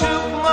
you